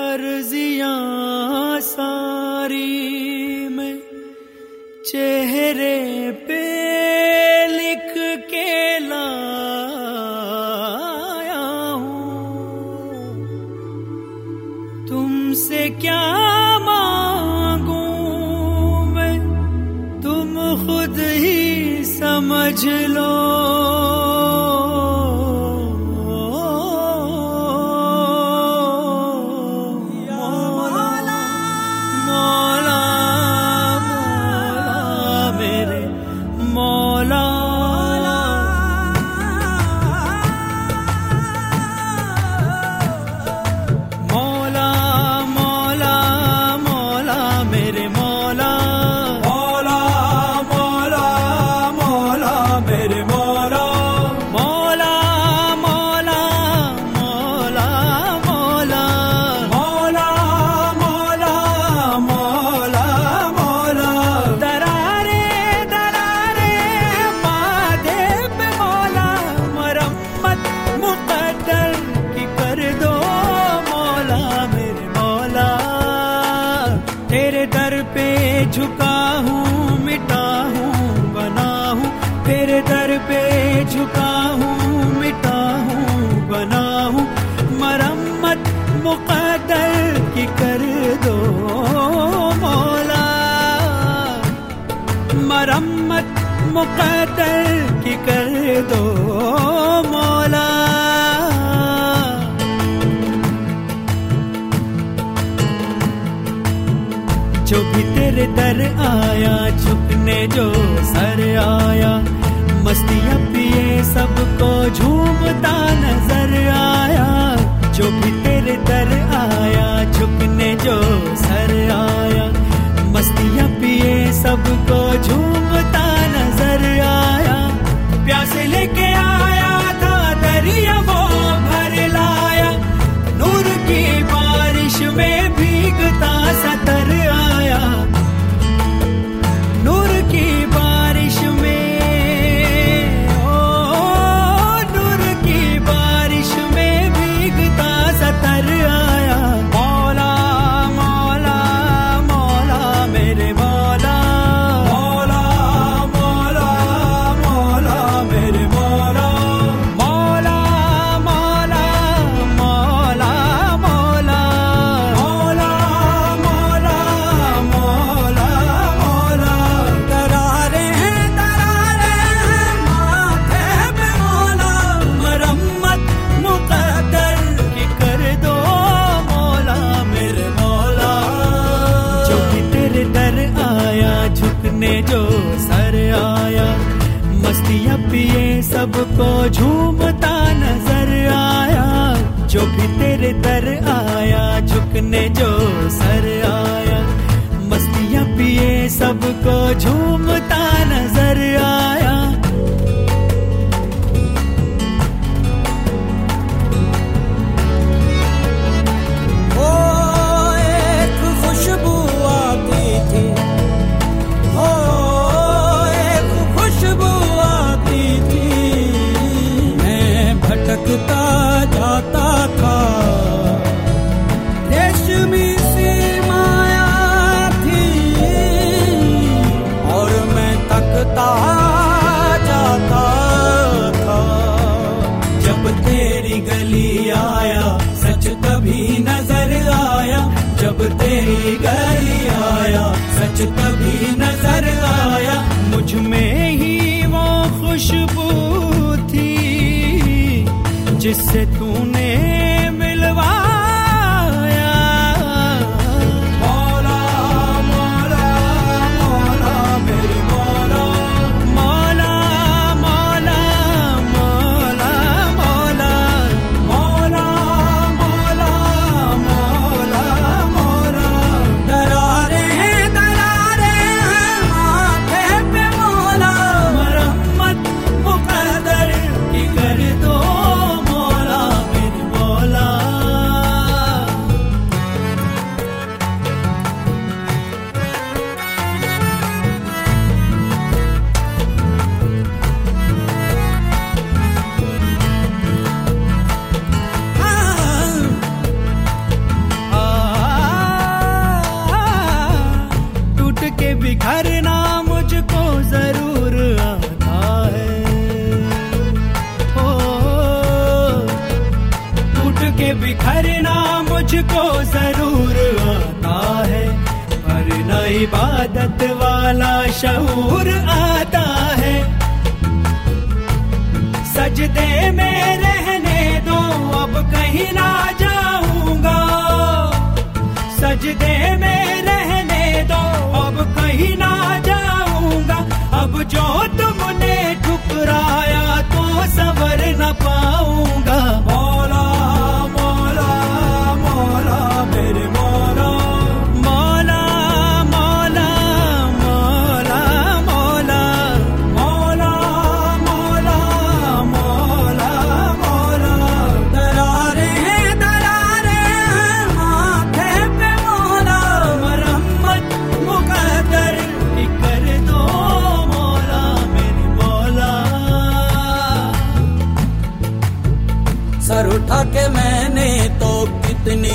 अर्जियाँ सारी में चेहरे पे लिख के लाया हूँ। तुमसे क्या मांगू मैं? तुम खुद ही समझ लो। हूँ मिटा हूँ बना हूँ फिर दर पे झुका हूँ मिटा हूँ बना हूँ मरम्मत मुकदर की कर दो, मौला। मरम्मत मुकदर की कर दो, मौला। जो भी दर आया झुकने जो सर आया सबको झूमता नज़र आया, जो भी तेरे दर आया, झुकने जो सर आया। मस्तियाँ पिए सबको झूमता नज़र आया। जिससे तू बिखरना मुझको ज़रूर आता है, पर न इबादत वाला शऊर आता है। सजदे में रहने दो, अब कहीं ना जाऊँगा। सजदे में रहने दो, अब कहीं ना जाऊँगा। अब जो तुमने ठुकराया तो सबर न पाऊँगा।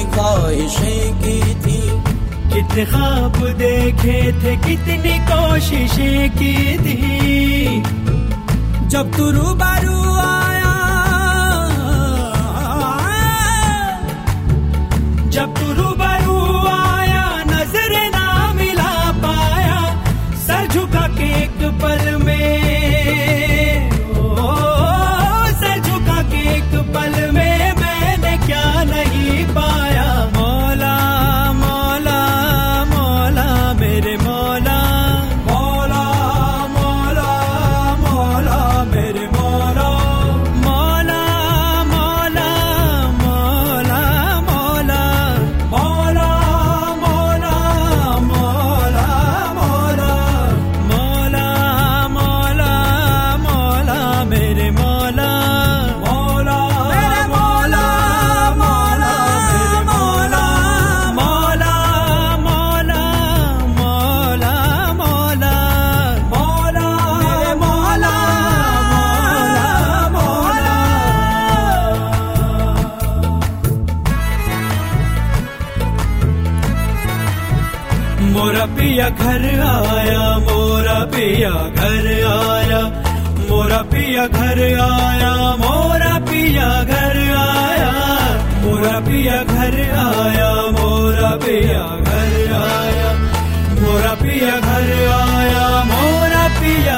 ख्वाहिशें की थी। कितने ख्वाब देखे थे, कितनी कोशिशें की थी। जब तू रूबरू आया, जब तू पिया घर आया, मोरा पिया घर आया, मोरा पिया घर आया, मोरा पिया घर आया, मोरा पिया घर आया, मोरा पिया घर आया, मोरा पिया घर आया, मोरा पिया